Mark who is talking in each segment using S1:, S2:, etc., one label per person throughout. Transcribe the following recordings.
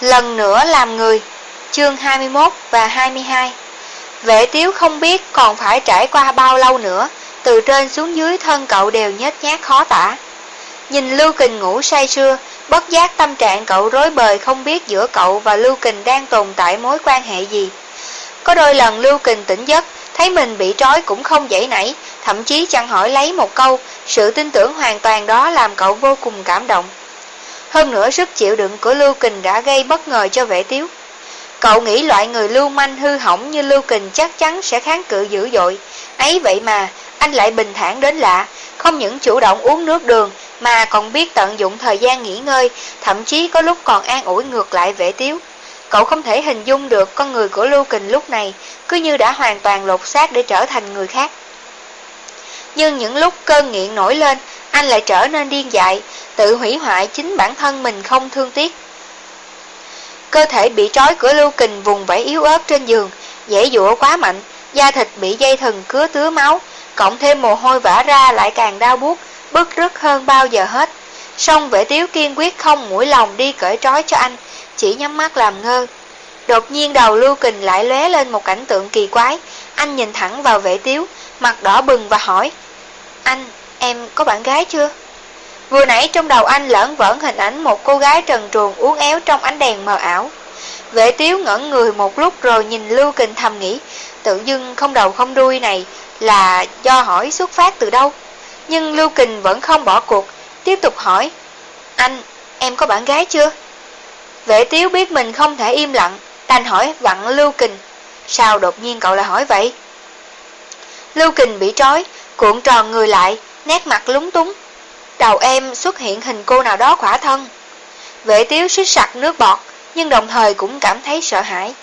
S1: Lần nữa làm người. Chương 21 và 22 Vệ tiếu không biết còn phải trải qua bao lâu nữa, Từ trên xuống dưới thân cậu đều nhếch nhát khó tả. Nhìn Lưu Kình ngủ say sưa, Bất giác tâm trạng cậu rối bời không biết giữa cậu và Lưu Kình đang tồn tại mối quan hệ gì. Có đôi lần Lưu Kình tỉnh giấc, Thấy mình bị trói cũng không dậy nảy, Thậm chí chẳng hỏi lấy một câu, Sự tin tưởng hoàn toàn đó làm cậu vô cùng cảm động. Hơn nữa sức chịu đựng của Lưu Kình đã gây bất ngờ cho vệ tiếu. Cậu nghĩ loại người lưu manh hư hỏng như Lưu Kình chắc chắn sẽ kháng cự dữ dội. Ấy vậy mà, anh lại bình thản đến lạ. Không những chủ động uống nước đường, Mà còn biết tận dụng thời gian nghỉ ngơi, Thậm chí có lúc còn an ủi ngược lại vệ tiếu. Cậu không thể hình dung được con người của Lưu Kình lúc này, Cứ như đã hoàn toàn lột xác để trở thành người khác. Nhưng những lúc cơn nghiện nổi lên anh lại trở nên điên dại Tự hủy hoại chính bản thân mình không thương tiếc. Cơ thể bị trói của Lưu Kình vùng vẫy yếu ớt trên giường Dễ dụa quá mạnh Da thịt bị dây thừng cứa tứa máu Cộng thêm mồ hôi vã ra lại càng đau buốt Bức rứt hơn bao giờ hết. Song vệ tiếu kiên quyết không mũi lòng đi cởi trói cho anh Chỉ nhắm mắt làm ngơ. Đột nhiên đầu Lưu Kình lại lóe lên một cảnh tượng kỳ quái Anh nhìn thẳng vào vệ tiếu Mặt đỏ bừng và hỏi Anh, em có bạn gái chưa? Vừa nãy trong đầu anh lẫn vẫn hình ảnh một cô gái trần truồng uốn éo trong ánh đèn mờ ảo. Vệ tiếu ngẩn người một lúc rồi nhìn Lưu Kình thầm nghĩ, tự dưng không đầu không đuôi này là do hỏi xuất phát từ đâu. Nhưng Lưu Kình vẫn không bỏ cuộc, tiếp tục hỏi, anh, em có bạn gái chưa? Vệ tiếu biết mình không thể im lặng, đành hỏi vặn Lưu Kình, sao đột nhiên cậu lại hỏi vậy? Lưu Kình bị trói, cuộn tròn người lại, nét mặt lúng túng, Đầu em xuất hiện hình cô nào đó khỏa thân. Vệ tiếu xích sặc nước bọt Nhưng đồng thời cũng cảm thấy sợ hãi.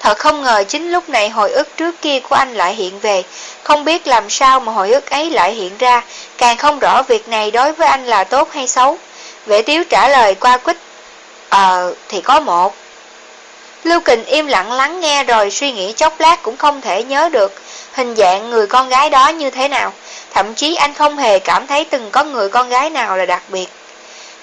S1: Thật không ngờ chính lúc này hồi ức trước kia của anh lại hiện về. Không biết làm sao mà hồi ức ấy lại hiện ra. Càng không rõ việc này đối với anh là tốt hay xấu. Vệ tiếu trả lời qua quýt Ờ thì có một. Lưu Kình im lặng lắng nghe rồi suy nghĩ chốc lát cũng không thể nhớ được Hình dạng người con gái đó như thế nào Thậm chí anh không hề cảm thấy từng có người con gái nào là đặc biệt.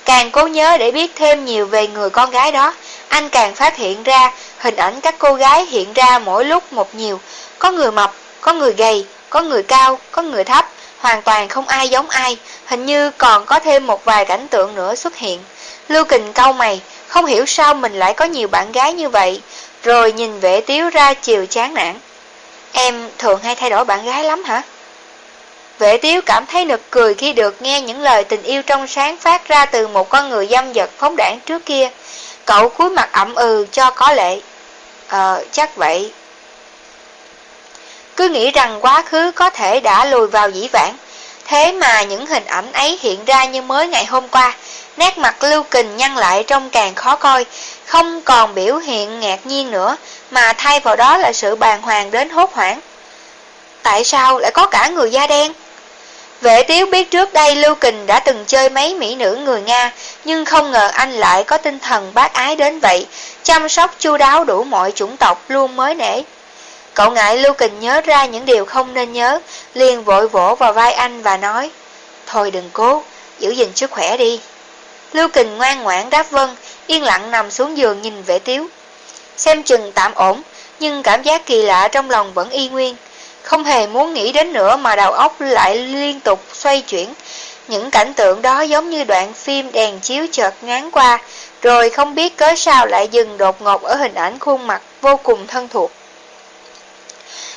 S1: Càng cố nhớ để biết thêm nhiều về người con gái đó, anh càng phát hiện ra hình ảnh các cô gái hiện ra mỗi lúc một nhiều. Có người mập, có người gầy, có người cao, có người thấp, hoàn toàn không ai giống ai, hình như còn có thêm một vài cảnh tượng nữa xuất hiện. Lưu Kình cau mày, không hiểu sao mình lại có nhiều bạn gái như vậy, rồi nhìn vệ tiếu ra chiều chán nản. Em thường hay thay đổi bạn gái lắm hả? Vệ tiếu cảm thấy nực cười khi được nghe những lời tình yêu trong sáng phát ra từ một con người dâm dật phóng đảng trước kia. Cậu cúi mặt ậm ừ cho có lệ. Ờ, chắc vậy. Cứ nghĩ rằng quá khứ có thể đã lùi vào dĩ vãng. Thế mà những hình ảnh ấy hiện ra như mới ngày hôm qua. Nét mặt lưu kình nhăn lại trông càng khó coi. Không còn biểu hiện ngạc nhiên nữa, mà thay vào đó là sự bàng hoàng đến hốt hoảng. Tại sao lại có cả người da đen? Vệ tiếu biết trước đây Lưu Kình đã từng chơi mấy mỹ nữ người Nga, nhưng không ngờ anh lại có tinh thần bác ái đến vậy, chăm sóc chu đáo đủ mọi chủng tộc luôn mới nể. Cậu ngại Lưu Kình nhớ ra những điều không nên nhớ, liền vội vỗ vào vai anh và nói, Thôi đừng cố, giữ gìn sức khỏe đi. Lưu Kình ngoan ngoãn đáp vâng, yên lặng nằm xuống giường nhìn vệ tiếu. Xem chừng tạm ổn, nhưng cảm giác kỳ lạ trong lòng vẫn y nguyên. Không hề muốn nghĩ đến nữa mà đầu óc lại liên tục xoay chuyển. Những cảnh tượng đó giống như đoạn phim đèn chiếu chợt ngán qua, rồi không biết cớ sao lại dừng đột ngột ở hình ảnh khuôn mặt vô cùng thân thuộc.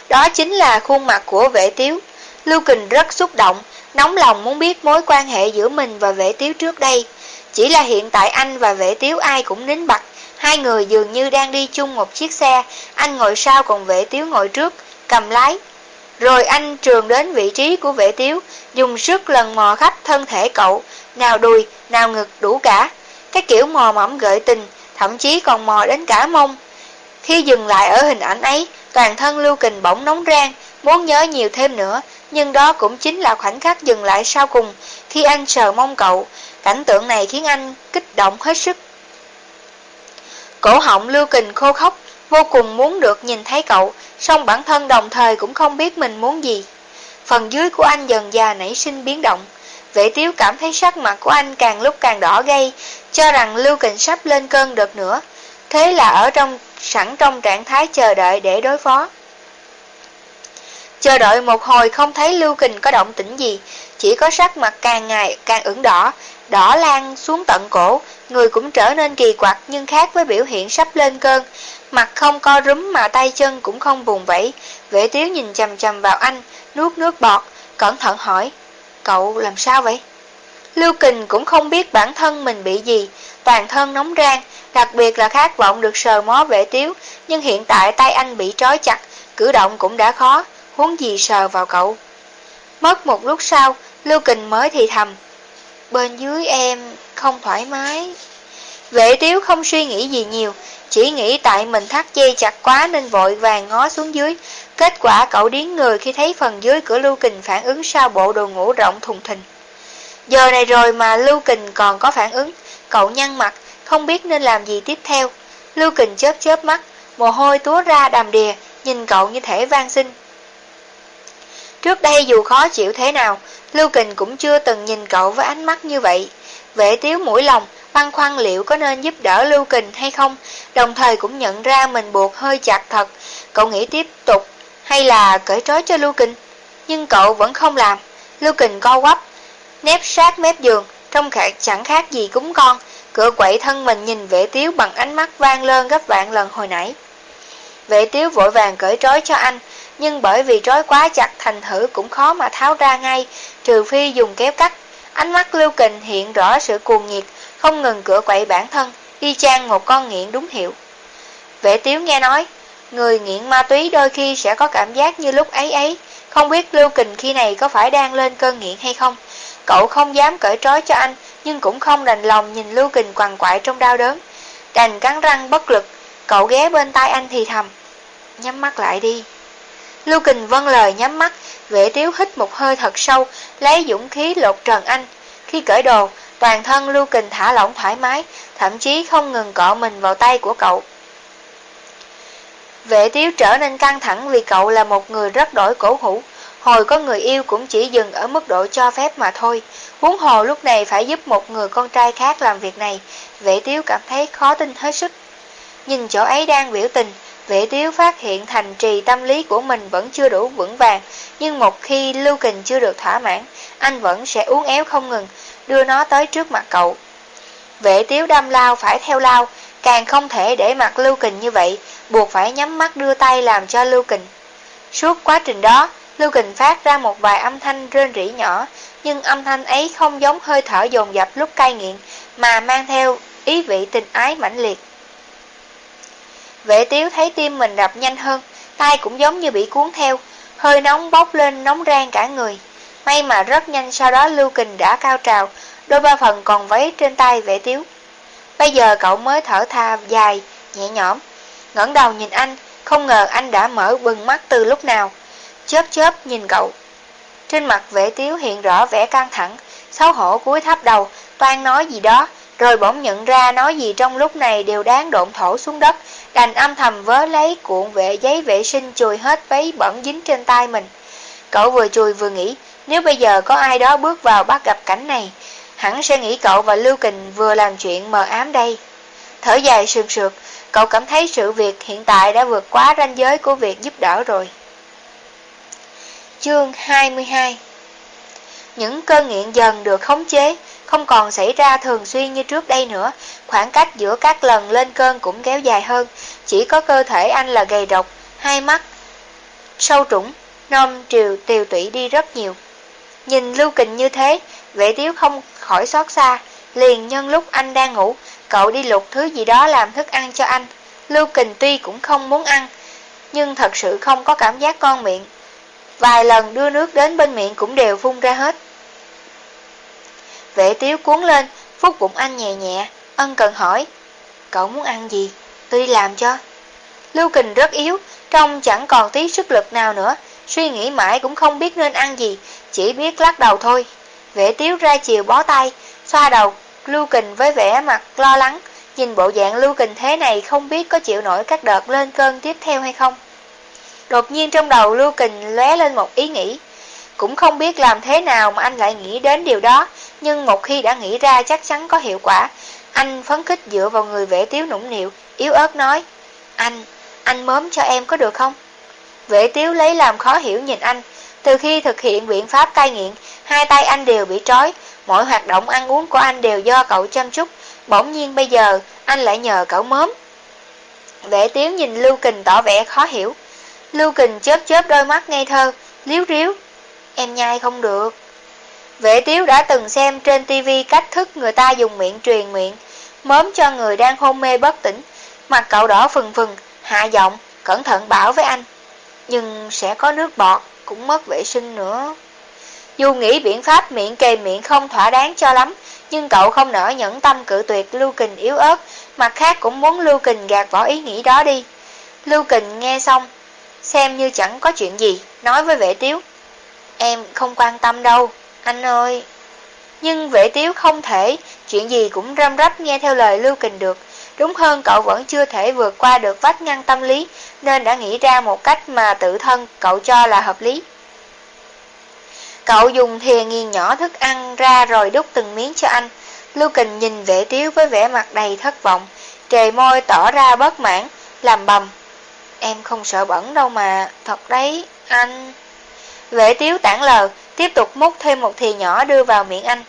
S1: Đó chính là khuôn mặt của vệ tiếu. Lưu Kình rất xúc động, nóng lòng muốn biết mối quan hệ giữa mình và vệ tiếu trước đây. Chỉ là hiện tại anh và vệ tiếu ai cũng nín bặt, hai người dường như đang đi chung một chiếc xe, anh ngồi sau còn vệ tiếu ngồi trước, cầm lái, rồi anh trường đến vị trí của vệ tiếu, dùng sức lần mò khắp thân thể cậu, nào đùi, nào ngực đủ cả. Cái kiểu mò mẫm gợi tình, thậm chí còn mò đến cả mông. Khi dừng lại ở hình ảnh ấy, toàn thân Lưu Kình bỗng nóng rang, muốn nhớ nhiều thêm nữa, nhưng đó cũng chính là khoảnh khắc dừng lại sau cùng, khi anh sờ mong cậu. Cảnh tượng này khiến anh kích động hết sức. Cổ họng Lưu Kình khô khóc, vô cùng muốn được nhìn thấy cậu, song bản thân đồng thời cũng không biết mình muốn gì. Phần dưới của anh dần già nảy sinh biến động. Vệ tiếu cảm thấy sắc mặt của anh càng lúc càng đỏ gay, cho rằng Lưu Kình sắp lên cơn đợt nữa. thế là ở trong sẵn trong trạng thái chờ đợi để đối phó. Chờ đợi một hồi không thấy Lưu Kình có động tĩnh gì, chỉ có sắc mặt càng ngày càng ửng đỏ, đỏ lan xuống tận cổ, người cũng trở nên kỳ quặc nhưng khác với biểu hiện sắp lên cơn. Mặt không co rúm mà tay chân cũng không vùng vẫy, vệ tiếu nhìn chầm chầm vào anh, nuốt nước bọt, cẩn thận hỏi, cậu làm sao vậy? Lưu Kình cũng không biết bản thân mình bị gì, toàn thân nóng rang, đặc biệt là khát vọng được sờ mó vệ tiếu, nhưng hiện tại tay anh bị trói chặt, cử động cũng đã khó, huống gì sờ vào cậu. Mất một lúc sau, Lưu Kình mới thì thầm, bên dưới em không thoải mái. Vệ tiếu không suy nghĩ gì nhiều, chỉ nghĩ tại mình thắt dây chặt quá nên vội vàng ngó xuống dưới. Kết quả cậu điến người khi thấy phần dưới cửa Lưu Kình phản ứng sau bộ đồ ngủ rộng thùng thình. Giờ này rồi mà Lưu Kình còn có phản ứng, cậu nhăn mặt, không biết nên làm gì tiếp theo. Lưu Kình chớp chớp mắt, mồ hôi túa ra đầm đìa, nhìn cậu như thể van xin. Trước đây dù khó chịu thế nào, Lưu Kình cũng chưa từng nhìn cậu với ánh mắt như vậy. Vệ tiếu mũi lòng, băn khoăn liệu có nên giúp đỡ Lưu Kình hay không, đồng thời cũng nhận ra mình buộc hơi chặt thật. Cậu nghĩ tiếp tục, hay là cởi trói cho Lưu Kình? Nhưng cậu vẫn không làm. Lưu Kình co quắp, nép sát mép giường, trông khả chẳng khác gì cúng con. Cửa quậy thân mình nhìn vệ tiếu bằng ánh mắt vang lên gấp vạn lần hồi nãy. Vệ tiếu vội vàng cởi trói cho anh, nhưng bởi vì trói quá chặt thành thử cũng khó mà tháo ra ngay, trừ phi dùng kéo cắt. Ánh mắt Lưu Kình hiện rõ sự cuồng nhiệt, không ngừng cửa quậy bản thân, y chang một con nghiện đúng hiệu. Vệ tiếu nghe nói, người nghiện ma túy đôi khi sẽ có cảm giác như lúc ấy ấy, không biết Lưu Kình khi này có phải đang lên cơn nghiện hay không. Cậu không dám cởi trói cho anh, nhưng cũng không đành lòng nhìn Lưu Kình quằn quại trong đau đớn. Đành cắn răng bất lực, cậu ghé bên tai anh thì thầm. Nhắm mắt lại đi. Lưu Kình vâng lời nhắm mắt, vệ tiếu hít một hơi thật sâu, lấy dũng khí lột trần anh. Khi cởi đồ, toàn thân Lưu Kình thả lỏng thoải mái, thậm chí không ngừng cọ mình vào tay của cậu. Vệ tiếu trở nên căng thẳng vì cậu là một người rất đổi cổ hủ. Hồi có người yêu cũng chỉ dừng ở mức độ cho phép mà thôi. Huống hồ lúc này phải giúp một người con trai khác làm việc này, vệ tiếu cảm thấy khó tin hết sức. Nhìn chỗ ấy đang biểu tình, Vệ tiếu phát hiện thành trì tâm lý của mình vẫn chưa đủ vững vàng, nhưng một khi Lưu Kình chưa được thỏa mãn, anh vẫn sẽ uống éo không ngừng, đưa nó tới trước mặt cậu. Vệ tiếu đâm lao phải theo lao, càng không thể để mặt Lưu Kình như vậy, buộc phải nhắm mắt đưa tay làm cho Lưu Kình. Suốt quá trình đó, Lưu Kình phát ra một vài âm thanh rên rỉ nhỏ, nhưng âm thanh ấy không giống hơi thở dồn dập lúc cai nghiện, mà mang theo ý vị tình ái mãnh liệt. Vệ tiếu thấy tim mình đập nhanh hơn, tay cũng giống như bị cuốn theo, hơi nóng bốc lên nóng rang cả người. May mà rất nhanh sau đó Lưu Kình đã cao trào, đôi ba phần còn váy trên tay vệ tiếu. Bây giờ cậu mới thở tha dài, nhẹ nhõm, ngẩng đầu nhìn anh, không ngờ anh đã mở bừng mắt từ lúc nào. Chớp chớp nhìn cậu. Trên mặt vệ tiếu hiện rõ vẻ căng thẳng, xấu hổ cúi thấp đầu, toan nói gì đó, rồi bỗng nhận ra nói gì trong lúc này đều đáng độn thổ xuống đất, đành âm thầm vớ lấy cuộn vệ giấy vệ sinh chùi hết váy bẩn dính trên tay mình. Cậu vừa chùi vừa nghĩ, nếu bây giờ có ai đó bước vào bắt gặp cảnh này, hẳn sẽ nghĩ cậu và Lưu Kình vừa làm chuyện mờ ám đây. Thở dài sườn sượt, cậu cảm thấy sự việc hiện tại đã vượt quá ranh giới của việc giúp đỡ rồi. Chương 22 Những cơn nghiện dần được khống chế, không còn xảy ra thường xuyên như trước đây nữa, khoảng cách giữa các lần lên cơn cũng kéo dài hơn, chỉ có cơ thể anh là gầy độc, hai mắt, sâu trũng, nôm triều tiều tụy đi rất nhiều. Nhìn Lưu Kình như thế, vệ tiếu không khỏi xót xa, liền nhân lúc anh đang ngủ, cậu đi lục thứ gì đó làm thức ăn cho anh. Lưu Kình tuy cũng không muốn ăn, nhưng thật sự không có cảm giác con miệng. Vài lần đưa nước đến bên miệng cũng đều phun ra hết. Vệ tiếu cuốn lên, phút bụng anh nhẹ nhẹ, ân cần hỏi. Cậu muốn ăn gì? Tôi đi làm cho. Lưu Kình rất yếu, trông chẳng còn tí sức lực nào nữa, suy nghĩ mãi cũng không biết nên ăn gì, chỉ biết lắc đầu thôi. Vệ tiếu ra chiều bó tay, xoa đầu, Lưu Kình với vẻ mặt lo lắng, nhìn bộ dạng Lưu Kình thế này không biết có chịu nổi các đợt lên cơn tiếp theo hay không. Đột nhiên trong đầu Lưu Kình lóe lên một ý nghĩ, cũng không biết làm thế nào mà anh lại nghĩ đến điều đó, nhưng một khi đã nghĩ ra chắc chắn có hiệu quả. Anh phấn khích dựa vào người vệ tiếu nũng nịu, yếu ớt nói, anh, anh mớm cho em có được không? Vệ tiếu lấy làm khó hiểu nhìn anh, từ khi thực hiện biện pháp cai nghiện, hai tay anh đều bị trói, mọi hoạt động ăn uống của anh đều do cậu chăm chút, bỗng nhiên bây giờ anh lại nhờ cậu mớm. Vệ tiếu nhìn Lưu Kình tỏ vẻ khó hiểu. Lưu Kình chớp chớp đôi mắt ngây thơ, liếu riếu. Em nhai không được. Vệ tiếu đã từng xem trên tivi cách thức người ta dùng miệng truyền miệng, mớm cho người đang hôn mê bất tỉnh. Mặt cậu đỏ phừng phừng, hạ giọng, cẩn thận bảo với anh. Nhưng sẽ có nước bọt, cũng mất vệ sinh nữa. Dù nghĩ biện pháp miệng kề miệng không thỏa đáng cho lắm, nhưng cậu không nỡ nhẫn tâm cự tuyệt Lưu Kình yếu ớt, mặt khác cũng muốn Lưu Kình gạt bỏ ý nghĩ đó đi. Lưu Kình nghe xong, xem như chẳng có chuyện gì, nói với vệ tiếu. Em không quan tâm đâu, anh ơi. Nhưng vệ tiếu không thể, chuyện gì cũng răm rắp nghe theo lời Lưu Kình được. Đúng hơn cậu vẫn chưa thể vượt qua được vách ngăn tâm lý, nên đã nghĩ ra một cách mà tự thân cậu cho là hợp lý. Cậu dùng thìa nghiền nhỏ thức ăn ra rồi đút từng miếng cho anh. Lưu Kình nhìn vệ tiếu với vẻ mặt đầy thất vọng, trề môi tỏ ra bất mãn, làm bầm. Em không sợ bẩn đâu mà, thật đấy, anh... Vệ tiếu tản lờ, tiếp tục múc thêm một thìa nhỏ đưa vào miệng anh.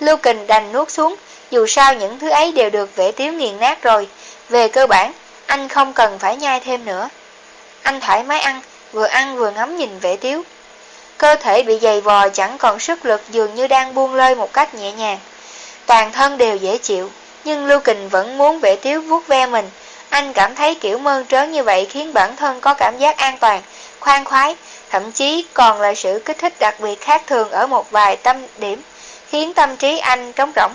S1: Lưu Kình đành nuốt xuống, dù sao những thứ ấy đều được vệ tiếu nghiền nát rồi. Về cơ bản, anh không cần phải nhai thêm nữa. Anh thoải mái ăn, vừa ăn vừa ngắm nhìn vệ tiếu. Cơ thể bị dày vò chẳng còn sức lực dường như đang buông lơi một cách nhẹ nhàng. Toàn thân đều dễ chịu, nhưng Lưu Kình vẫn muốn vệ tiếu vuốt ve mình. Anh cảm thấy kiểu mơn trớn như vậy khiến bản thân có cảm giác an toàn, khoan khoái, thậm chí còn là sự kích thích đặc biệt khác thường ở một vài tâm điểm, khiến tâm trí anh trống rỗng.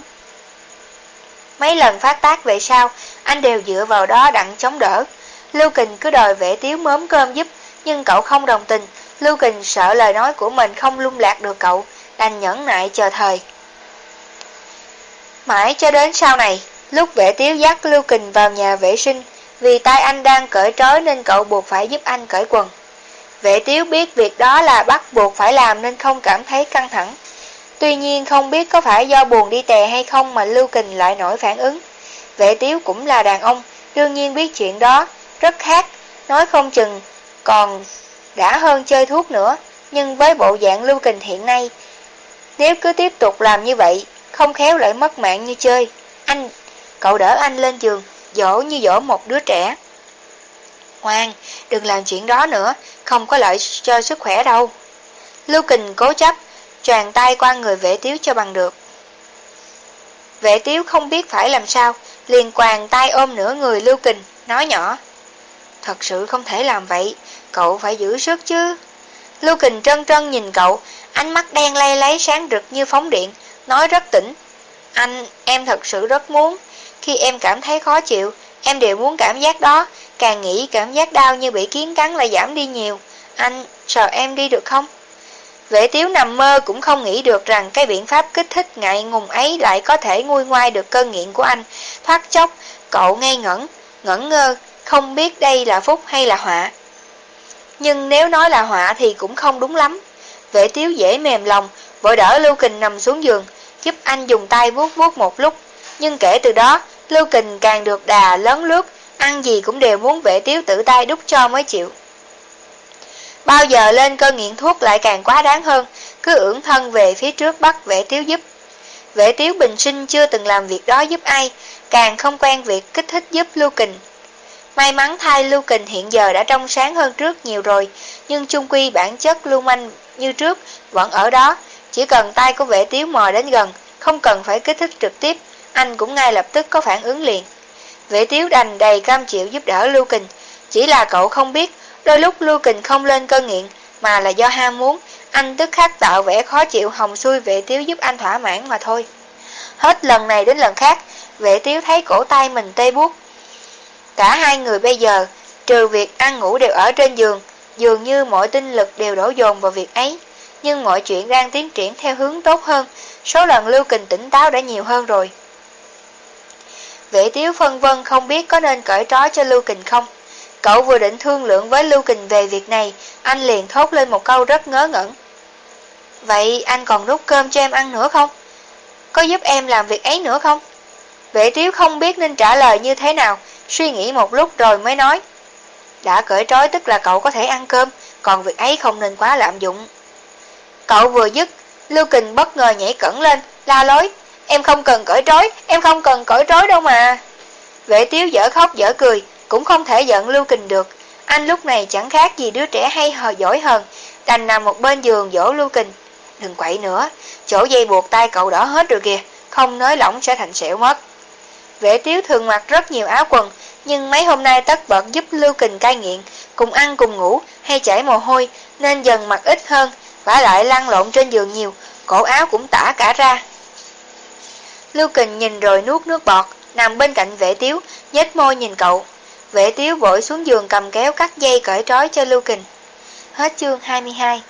S1: Mấy lần phát tác về sau, anh đều dựa vào đó đặng chống đỡ. Lưu Kình cứ đòi vẽ tiếu mớm cơm giúp, nhưng cậu không đồng tình. Lưu Kình sợ lời nói của mình không lung lạc được cậu, đành nhẫn nại chờ thời. Mãi cho đến sau này, lúc vệ tiếu dắt Lưu Kình vào nhà vệ sinh, vì tay anh đang cởi trói nên cậu buộc phải giúp anh cởi quần. Vệ tiếu biết việc đó là bắt buộc phải làm nên không cảm thấy căng thẳng. Tuy nhiên không biết có phải do buồn đi tè hay không mà Lưu Kình lại nổi phản ứng. Vệ tiếu cũng là đàn ông, đương nhiên biết chuyện đó, rất khác, nói không chừng, còn đã hơn chơi thuốc nữa. Nhưng với bộ dạng Lưu Kình hiện nay, nếu cứ tiếp tục làm như vậy, không khéo lại mất mạng như chơi. Anh, cậu đỡ anh lên giường, dỗ như dỗ một đứa trẻ. Ngoan, đừng làm chuyện đó nữa, không có lợi cho sức khỏe đâu. Lưu Kình cố chấp, tràn tay qua người vệ tiếu cho bằng được. Vệ tiếu không biết phải làm sao, liền quàng tay ôm nửa người Lưu Kình, nói nhỏ. Thật sự không thể làm vậy, cậu phải giữ sức chứ. Lưu Kình trân trân nhìn cậu, ánh mắt đen lay lấy sáng rực như phóng điện, nói rất tỉnh. Anh, em thật sự rất muốn, khi em cảm thấy khó chịu, em đều muốn cảm giác đó, càng nghĩ cảm giác đau như bị kiến cắn lại giảm đi nhiều. Anh, sợ em đi được không? Vệ tiếu nằm mơ cũng không nghĩ được rằng cái biện pháp kích thích ngại ngùng ấy lại có thể nguôi ngoai được cơn nghiện của anh. Thoát chốc, cậu ngây ngẩn, ngẩn ngơ, không biết đây là phúc hay là họa. Nhưng nếu nói là họa thì cũng không đúng lắm. Vệ tiếu dễ mềm lòng, vội đỡ Lưu Kình nằm xuống giường, giúp anh dùng tay vuốt vuốt một lúc. Nhưng kể từ đó, Lưu Kình càng được đà lớn lướt, ăn gì cũng đều muốn vệ tiếu tự tay đút cho mới chịu. Bao giờ lên cơn nghiện thuốc lại càng quá đáng hơn, cứ ưỡn thân về phía trước bắt vệ tiếu giúp. Vệ tiếu bình sinh chưa từng làm việc đó giúp ai, càng không quen việc kích thích giúp Lưu Kình. May mắn thay Lưu Kình hiện giờ đã trong sáng hơn trước nhiều rồi, nhưng chung quy bản chất lưu manh như trước vẫn ở đó, chỉ cần tay của vệ tiếu mò đến gần, không cần phải kích thích trực tiếp, anh cũng ngay lập tức có phản ứng liền. Vệ tiếu đành đầy cam chịu giúp đỡ Lưu Kình, chỉ là cậu không biết, đôi lúc Lưu Kình không lên cơn nghiện, mà là do ham muốn, anh tức khắc tạo vẻ khó chịu hồng xui vệ tiếu giúp anh thỏa mãn mà thôi. Hết lần này đến lần khác, vệ tiếu thấy cổ tay mình tê buốt. Cả hai người bây giờ, trừ việc ăn ngủ đều ở trên giường, dường như mọi tinh lực đều đổ dồn vào việc ấy. Nhưng mọi chuyện đang tiến triển theo hướng tốt hơn, số lần Lưu Kình tỉnh táo đã nhiều hơn rồi. Vệ tiếu phân vân không biết có nên cởi trói cho Lưu Kình không. Cậu vừa định thương lượng với Lưu Kình về việc này, anh liền thốt lên một câu rất ngớ ngẩn. Vậy anh còn rút cơm cho em ăn nữa không? Có giúp em làm việc ấy nữa không? Vệ tiếu không biết nên trả lời như thế nào, suy nghĩ một lúc rồi mới nói. Đã cởi trói tức là cậu có thể ăn cơm, còn việc ấy không nên quá lạm dụng. Cậu vừa dứt, Lưu Kình bất ngờ nhảy cẩn lên, la lối. Em không cần cởi trói, em không cần cởi trói đâu mà. Vệ tiếu dở khóc dở cười, cũng không thể giận Lưu Kình được. Anh lúc này chẳng khác gì đứa trẻ hay hờ giỏi hơn, đành nằm một bên giường dỗ Lưu Kình. Đừng quậy nữa, chỗ dây buộc tay cậu đỏ hết rồi kìa, không nới lỏng sẽ thành sẹo mất. Vệ tiếu thường mặc rất nhiều áo quần, nhưng mấy hôm nay tất bật giúp Lưu Kình cai nghiện, cùng ăn cùng ngủ hay chảy mồ hôi nên dần mặc ít hơn, vả lại lăn lộn trên giường nhiều, cổ áo cũng tả cả ra. Lưu Kình nhìn rồi nuốt nước bọt, nằm bên cạnh vệ tiếu, nhếch môi nhìn cậu. Vệ tiếu vội xuống giường cầm kéo cắt dây cởi trói cho Lưu Kình. Hết chương 22